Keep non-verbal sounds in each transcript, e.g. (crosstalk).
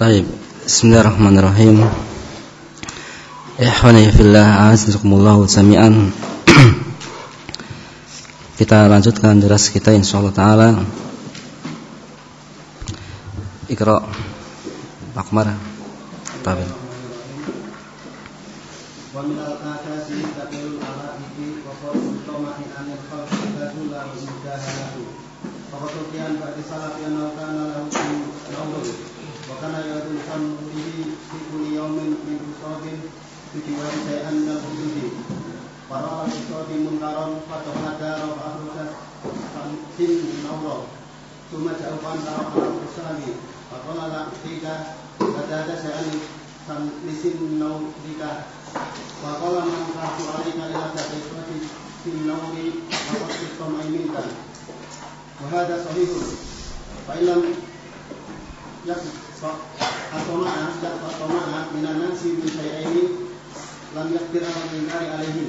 Taib. Bismillahirrahmanirrahim. Ikhwani fillah Azizakumullahu sami'an (clears throat) Kita lanjutkan deras kita insyaallah ta'ala. Iqra. Akmar Wa minal asasi tabilul alaiki Wa وكان يدخل به في كل يوم من أسراب بجوار شيئا من الحدود فرأى الأسراب منكرا فتهدى رفعه سن نورا ثم جاء فانكر على الإسلام فقال لا فيك فتاد شيئا لسن نورك وقال من خاف عليك إلى تقيسة في النور وقد الطمع منك وهذا صحيح فإن لم atau maaf atau maaf minan nasi min syai'aini lam yakdir ala ingkari alaihi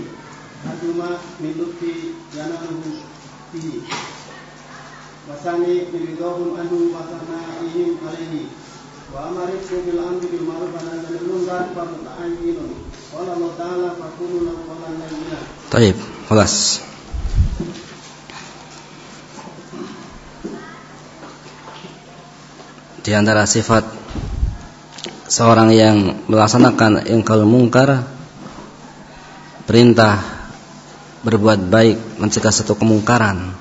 haduma min lutfi yanaluhu fihi wasani milidahum anhu wa sana'ihim alaihi wa amarifu bil amri bil ma'ruf wa nahi anil munkar fa muta'ayyinun qala Allah ta'ala fa qulu lahu qawlan layyina Taib, خلاص Di antara sifat seorang yang melaksanakan ingkal mungkar perintah berbuat baik mencegah satu kemungkaran.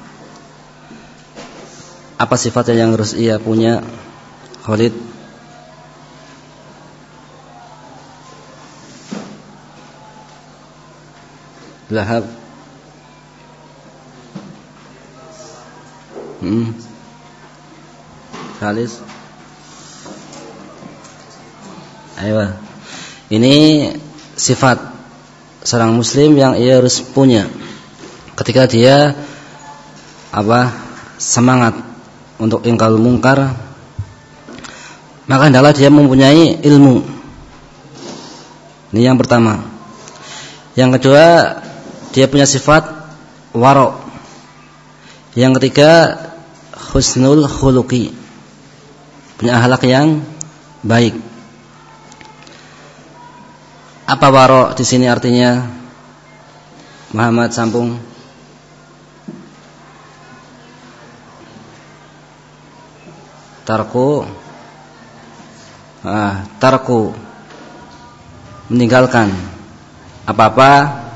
Apa sifatnya yang harus ia punya Khalid? Lahab. Hmm. Khalis Ayo. Ini sifat seorang muslim yang ia harus punya ketika dia apa semangat untuk ingkar mungkar maka adalah dia mempunyai ilmu. Ini yang pertama. Yang kedua dia punya sifat warok. Yang ketiga husnul khuluqi. Punya akhlak yang baik apa warok di sini artinya? Muhammad Sampung. Tarku ah, tarku meninggalkan apa-apa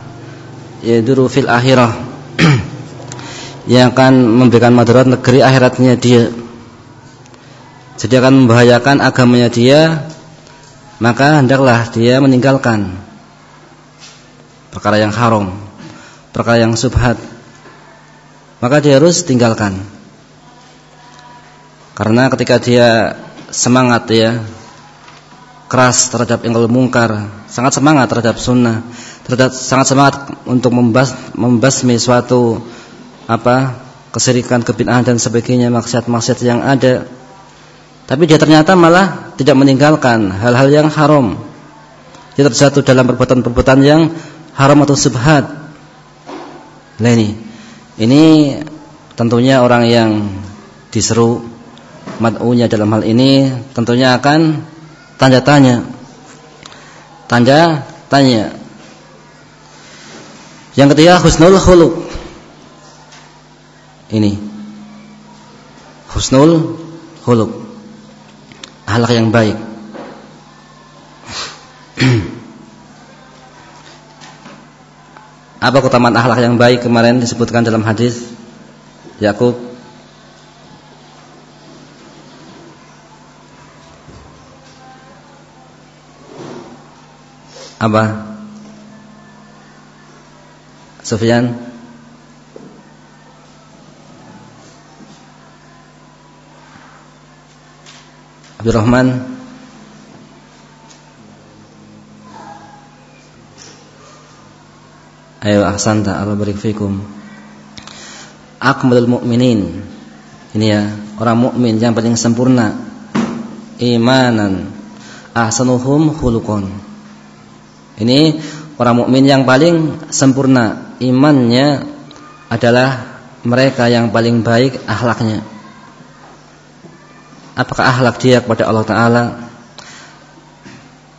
yaduru fil akhirah (clears throat) yang akan memberikan madarat negeri akhiratnya dia jadi akan membahayakan agamanya dia maka hendaklah dia meninggalkan perkara yang haram, perkara yang subhat. Maka dia harus tinggalkan. Karena ketika dia semangat ya keras terhadap ingkar mungkar, sangat semangat terhadap sunnah, terhadap sangat semangat untuk membas, membasmi suatu apa kesirikan, kebid'ahan dan sebagainya, maksiat-maksiat yang ada tapi dia ternyata malah tidak meninggalkan hal-hal yang haram. Dia terjatuh dalam perbuatan-perbuatan yang haram atau subhat. Nah ini, ini tentunya orang yang diseru mad'unya dalam hal ini tentunya akan tanda tanya. Tanda tanya. Yang ketiga husnul khuluq. Ini. Husnul khuluq akhlak yang baik. Apa keutamaan akhlak yang baik kemarin disebutkan dalam hadis Yakub Apa? Sufyan Abdurrahman. Ayo ahsanta Allah barik fikum. Akmalul mu'minin. Ini ya, orang mukmin yang paling sempurna. Imanan. Ahsanuhum khuluqan. Ini orang mukmin yang paling sempurna. Imannya adalah mereka yang paling baik akhlaknya. Apakah akhlak dia kepada Allah taala?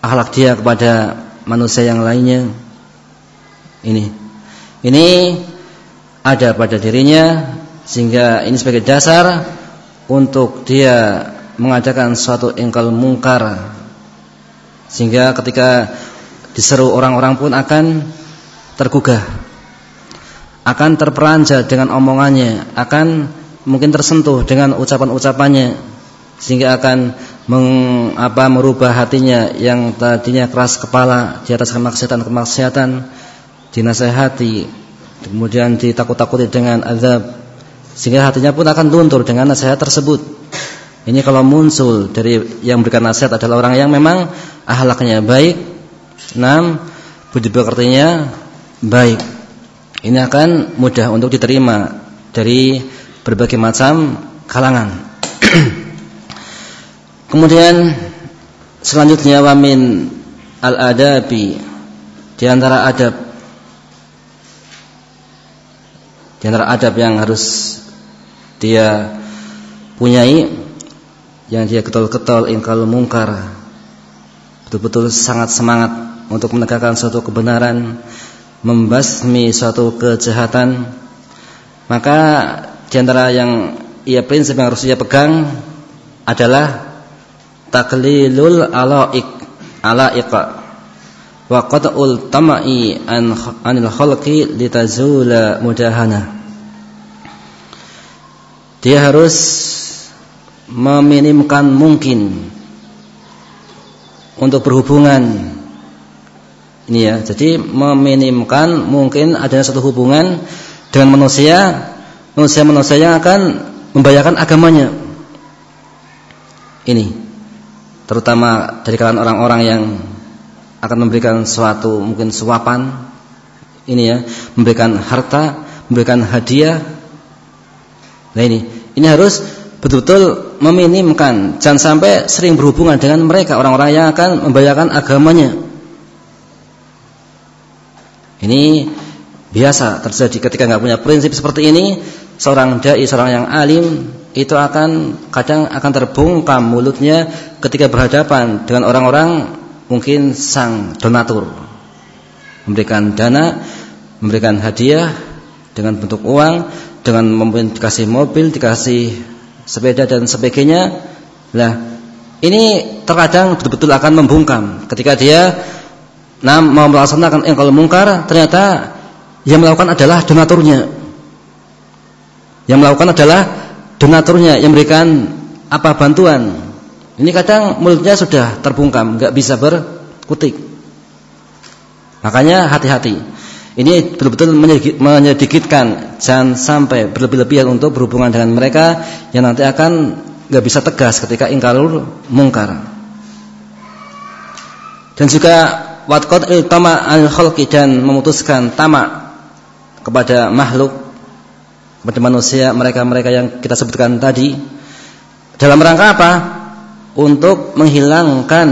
Akhlak dia kepada manusia yang lainnya? Ini. Ini ada pada dirinya sehingga ini sebagai dasar untuk dia mengadakan suatu engkal mungkar sehingga ketika diseru orang-orang pun akan tergugah akan terperanjat dengan omongannya akan mungkin tersentuh dengan ucapan-ucapannya sehingga akan meng, apa, merubah hatinya yang tadinya keras kepala di atas kemaksiatan-kemaksiatan dinasehati kemudian ditakut-takuti dengan azab sehingga hatinya pun akan luntur dengan nasihat tersebut. Ini kalau muncul dari yang berikan nasihat adalah orang yang memang ahlaknya baik, enam budi pekertinya baik. Ini akan mudah untuk diterima dari berbagai macam kalangan. (clears throat) Kemudian selanjutnya wamin al-adabi di antara adab Di antara adab yang harus dia punyai yang dia ketol-ketol ingkal mungkar betul-betul sangat semangat untuk menegakkan suatu kebenaran membasmi suatu kejahatan maka di antara yang ia prinsip yang harus ia pegang adalah taklilul alaik alaiqa wa qat'ul tama'i an anil khalqi litazula mudahana. Dia harus meminimkan mungkin untuk berhubungan. Ini ya jadi meminimkan mungkin adanya satu hubungan dengan manusia manusia-manusia yang akan membahayakan agamanya. Ini terutama dari kalangan orang-orang yang akan memberikan suatu mungkin suapan ini ya, memberikan harta, memberikan hadiah. Nah ini, ini harus betul-betul meminimkan jangan sampai sering berhubungan dengan mereka orang-orang yang akan membahayakan agamanya. Ini biasa terjadi ketika nggak punya prinsip seperti ini, seorang dai, seorang yang alim itu akan kadang akan terbungkam mulutnya ketika berhadapan dengan orang-orang mungkin sang donatur memberikan dana, memberikan hadiah dengan bentuk uang, dengan mungkin dikasih mobil, dikasih sepeda dan sebagainya. Lah, ini terkadang betul-betul akan membungkam ketika dia nah, mau melaksanakan yang kalau mungkar ternyata yang melakukan adalah donaturnya. Yang melakukan adalah donaturnya yang memberikan apa bantuan ini kadang mulutnya sudah terbungkam, nggak bisa berkutik. Makanya hati-hati. Ini betul-betul menyedikitkan, jangan sampai berlebih-lebihan untuk berhubungan dengan mereka yang nanti akan nggak bisa tegas ketika ingkarul mungkar. Dan juga watqat tama al dan memutuskan tamak kepada makhluk kepada manusia mereka-mereka yang kita sebutkan tadi. Dalam rangka apa? untuk menghilangkan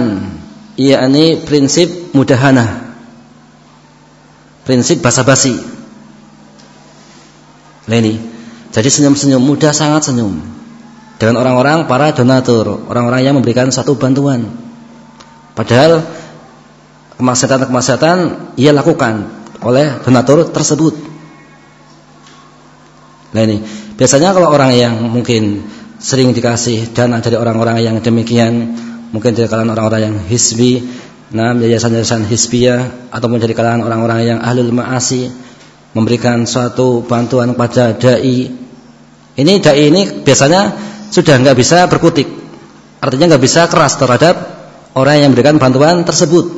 yakni prinsip mudahana prinsip basa-basi. Ini jadi senyum-senyum mudah sangat senyum. Dengan orang-orang para donatur orang-orang yang memberikan satu bantuan. Padahal kemaksiatan-kemaksiatan ia lakukan oleh donatur tersebut nah ini. Biasanya kalau orang yang mungkin sering dikasih dana dari orang-orang yang demikian mungkin dari kalangan orang-orang yang hisbi nah yayasan-yayasan hisbiyah ataupun dari kalangan orang-orang yang ahlul ma'asi memberikan suatu bantuan kepada dai. Ini dai ini biasanya sudah nggak bisa berkutik. Artinya nggak bisa keras terhadap orang yang memberikan bantuan tersebut.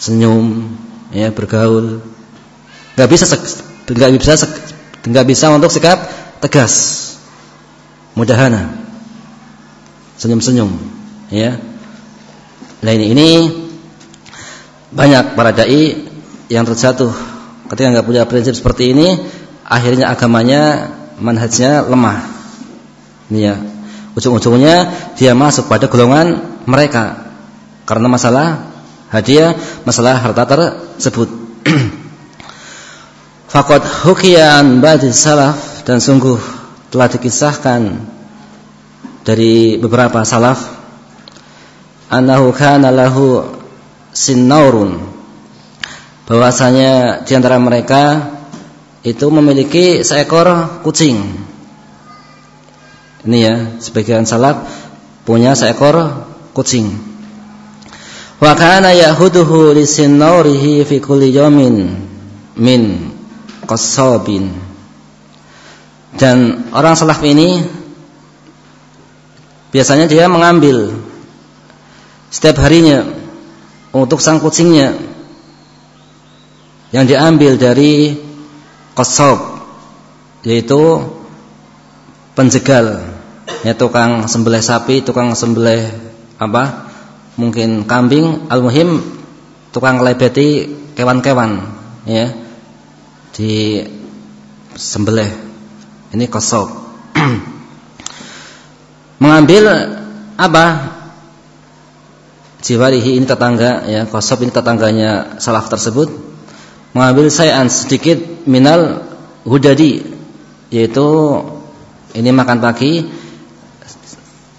Senyum ya bergaul. Nggak bisa nggak bisa nggak bisa untuk sikap tegas. Mudahana. Senyum-senyum. Ya. Lain ini banyak para dai yang terjatuh ketika nggak punya prinsip seperti ini akhirnya agamanya manhajnya lemah. Ini ya. Ujung-ujungnya dia masuk pada golongan mereka. Karena masalah hadiah, masalah harta tersebut. (clears throat) Fakot hukian ba'di salaf dan sungguh telah dikisahkan dari beberapa salaf annahu kana lahu sinnaurun bahwasanya di antara mereka itu memiliki seekor kucing. Ini ya, sebagian salaf punya seekor kucing. Wa kana yahuduhu li sinnaurihi fi kulli yawmin min qassabin dan orang salaf ini biasanya dia mengambil setiap harinya untuk sang kucingnya yang diambil dari qasab yaitu penjegal ya tukang sembelih sapi, tukang sembelih apa? mungkin kambing, al-muhim tukang lebeti kewan-kewan ya di sembelih ini kosok (clears throat) mengambil apa? Jiwarihi ini tetangga ya kosok ini tetangganya salaf tersebut. Mengambil sayan sedikit minal hudadi yaitu ini makan pagi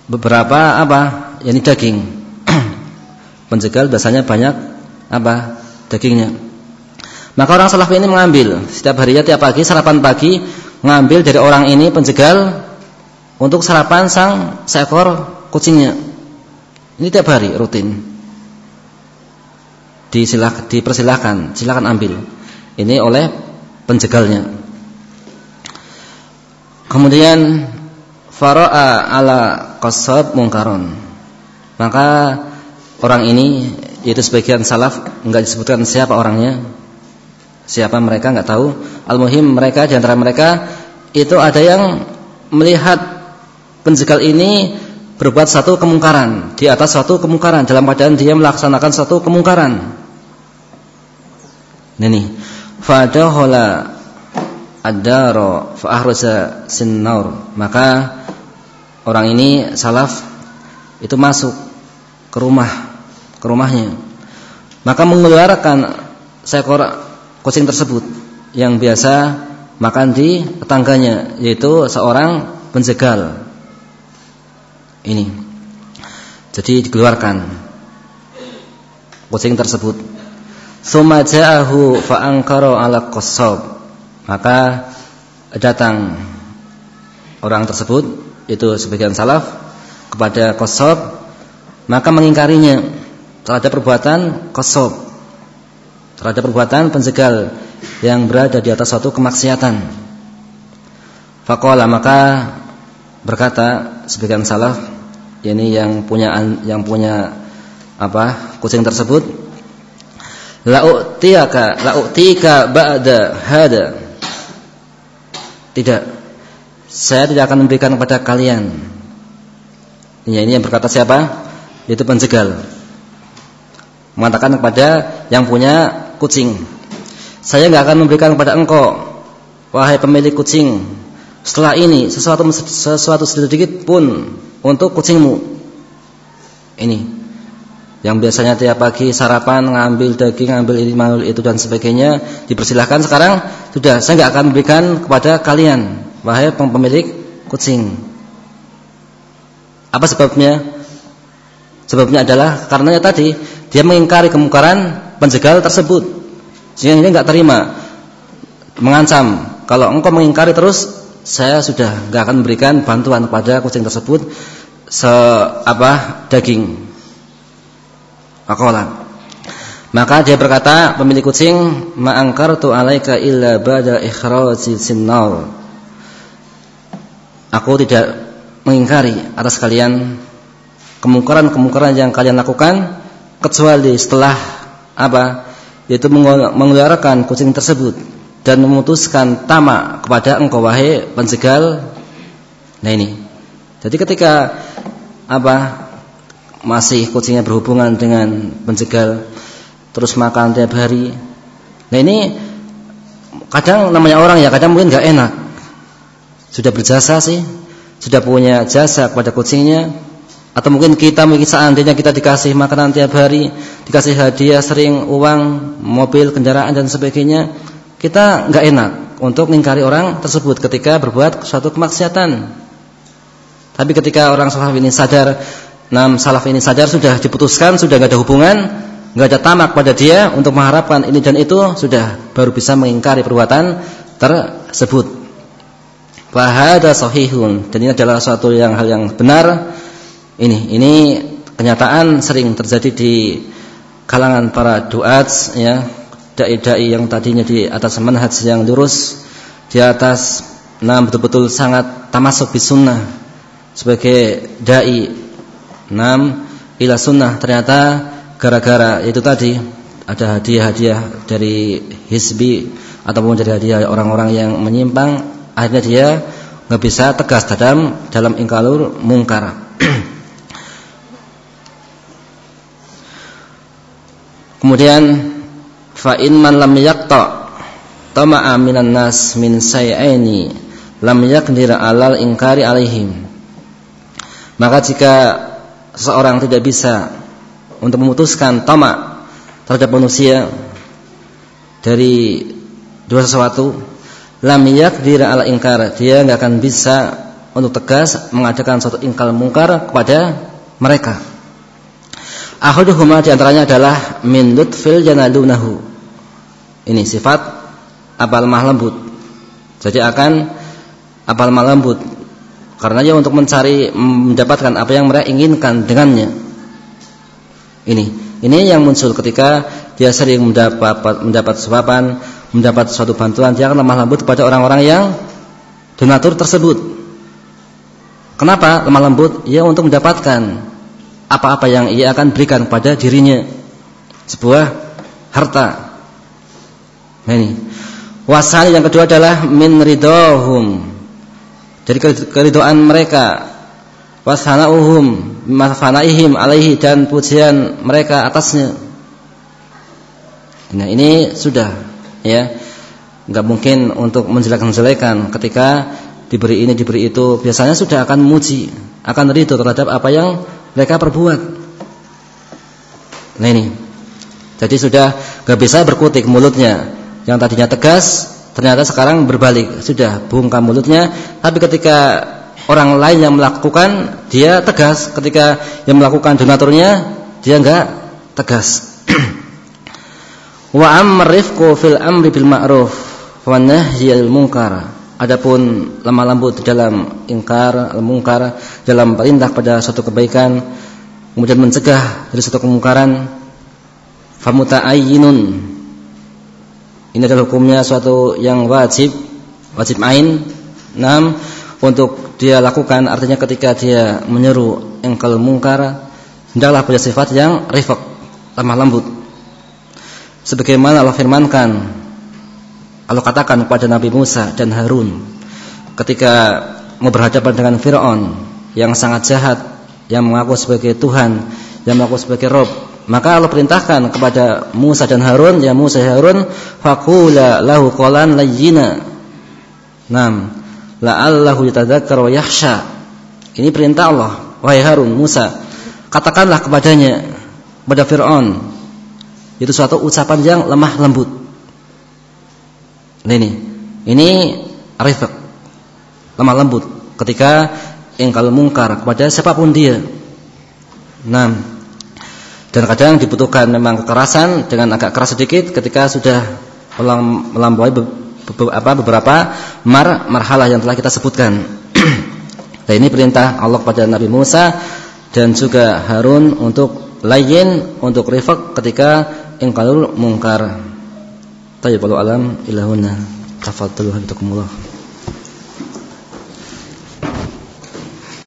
beberapa apa? Ini daging. (clears throat) Penjegal biasanya banyak apa? Dagingnya maka orang salaf ini mengambil setiap harinya tiap pagi sarapan pagi mengambil dari orang ini penjegal untuk sarapan sang seekor kucingnya. Ini tiap hari rutin. Disilah, dipersilahkan, silakan ambil. Ini oleh penjegalnya. Kemudian faraa ala qasab mungkaron. Maka orang ini yaitu sebagian salaf enggak disebutkan siapa orangnya Siapa mereka nggak tahu. Al-muhim mereka di mereka itu ada yang melihat penjegal ini berbuat satu kemungkaran di atas satu kemungkaran dalam keadaan dia melaksanakan satu kemungkaran. Ini fadahola ad-daro fa ahraza sinnaur. Maka orang ini salaf itu masuk ke rumah ke rumahnya. Maka mengeluarkan seekor kucing tersebut yang biasa makan di tetangganya yaitu seorang penjegal. Ini. Jadi dikeluarkan kucing tersebut. Summa ja'ahu fa ala qassab maka datang orang tersebut itu sebagian salaf kepada qassab maka mengingkarinya. Terhadap perbuatan qassab terhadap perbuatan penjegal yang berada di atas suatu kemaksiatan. Fakola maka berkata sebagian salaf ini yang punya yang punya apa kucing tersebut la'utiyaka la'utika ba'da hada. Tidak. Saya tidak akan memberikan kepada kalian. Ini, ini yang berkata siapa? Itu penjegal. Mengatakan kepada yang punya kucing. Saya nggak akan memberikan kepada engkau, wahai pemilik kucing, setelah ini sesuatu sesuatu sedikit pun untuk kucingmu. Ini yang biasanya tiap pagi sarapan ngambil daging, ngambil ini, ngambil itu dan sebagainya dipersilahkan sekarang sudah saya nggak akan memberikan kepada kalian, wahai pemilik kucing. Apa sebabnya? Sebabnya adalah karena tadi dia mengingkari kemungkaran penjegal tersebut. Sehingga ini nggak terima, mengancam. Kalau engkau mengingkari terus, saya sudah nggak akan memberikan bantuan kepada kucing tersebut se apa daging. Akola. Maka dia berkata, pemilik kucing, ma'angkartu alaika illa ba'da ikhraji sinnal. Aku tidak mengingkari atas kalian kemungkaran-kemungkaran yang kalian lakukan kecuali setelah apa? Yaitu mengeluarkan kucing tersebut dan memutuskan tamak kepada engkau wahai penjegal. Nah ini. Jadi ketika apa? Masih kucingnya berhubungan dengan penjegal terus makan tiap hari. Nah ini kadang namanya orang ya kadang mungkin nggak enak. Sudah berjasa sih, sudah punya jasa kepada kucingnya atau mungkin kita mungkin seandainya kita dikasih makanan tiap hari, dikasih hadiah sering uang, mobil, kendaraan dan sebagainya, kita nggak enak untuk mengingkari orang tersebut ketika berbuat suatu kemaksiatan. Tapi ketika orang salaf ini sadar, nam salaf ini sadar sudah diputuskan, sudah nggak ada hubungan, nggak ada tamak pada dia untuk mengharapkan ini dan itu, sudah baru bisa mengingkari perbuatan tersebut. Fahada sahihun dan ini adalah suatu yang hal yang benar ini ini kenyataan sering terjadi di kalangan para duat ya. Dai-dai yang tadinya di atas manhaj yang lurus di atas nah betul-betul sangat tamasuk di sunnah sebagai dai. Enam ila sunnah ternyata gara-gara itu tadi ada hadiah-hadiah dari hisbi ataupun dari hadiah orang-orang yang menyimpang akhirnya dia nggak bisa tegas dalam dalam ingkalur mungkar Kemudian fa in man lam yaqta tama'a minan nas min say'aini lam yaqdir alal ingkari alaihim. Maka jika seseorang tidak bisa untuk memutuskan tamak terhadap manusia dari dua sesuatu lam yaqdir ala ingkar dia enggak akan bisa untuk tegas mengadakan suatu ingkar mungkar kepada mereka Ahaduhuma di antaranya adalah min lutfil janadunahu. Ini sifat apal lemah lembut. Jadi akan apal lemah lembut karena dia untuk mencari mendapatkan apa yang mereka inginkan dengannya. Ini, ini yang muncul ketika dia sering mendapat mendapat suapan, mendapat suatu bantuan, dia akan lemah lembut kepada orang-orang yang donatur tersebut. Kenapa lemah lembut? Ya untuk mendapatkan apa-apa yang ia akan berikan pada dirinya sebuah harta. Nah ini. Wasani yang kedua adalah min ridohum. Jadi keridoan mereka. Wasanauhum mafanaihim alaihi dan pujian mereka atasnya. Nah, ini sudah ya. Enggak mungkin untuk menjelek-jelekan ketika diberi ini diberi itu biasanya sudah akan muji, akan ridho terhadap apa yang mereka perbuat. Nah ini. Jadi sudah gak bisa berkutik mulutnya. Yang tadinya tegas, ternyata sekarang berbalik. Sudah bungkam mulutnya. Tapi ketika orang lain yang melakukan, dia tegas. Ketika yang melakukan donaturnya, dia enggak tegas. (clears throat) Wa amrifku fil amri bil ma'ruf wa munkar. Adapun lemah lembut dalam ingkar, mungkar, dalam perintah pada suatu kebaikan, kemudian mencegah dari suatu kemungkaran, famuta'ayyinun. Ini adalah hukumnya suatu yang wajib, wajib ain. Enam, untuk dia lakukan artinya ketika dia menyeru engkal mungkar, hendaklah punya sifat yang rifq, lemah lembut. Sebagaimana Allah firmankan Allah katakan kepada Nabi Musa dan Harun ketika mau berhadapan dengan Firaun yang sangat jahat yang mengaku sebagai Tuhan yang mengaku sebagai Rob maka Allah perintahkan kepada Musa dan Harun ya Musa dan Harun faqula lahu qalan layyina. Nam la'allahu yatadzakkar wa yakhsha. Ini perintah Allah. Wahai Harun Musa katakanlah kepadanya kepada Firaun itu suatu ucapan yang lemah lembut ini ini rifq lemah lembut ketika engkal mungkar kepada siapa pun dia. Nah, dan kadang dibutuhkan memang kekerasan dengan agak keras sedikit ketika sudah melampaui beberapa mar marhalah yang telah kita sebutkan. (clears throat) nah, ini perintah Allah kepada Nabi Musa dan juga Harun untuk lain untuk rifq ketika engkal mungkar. Tayyib alam ilahuna. Tafadhalu habibakumullah.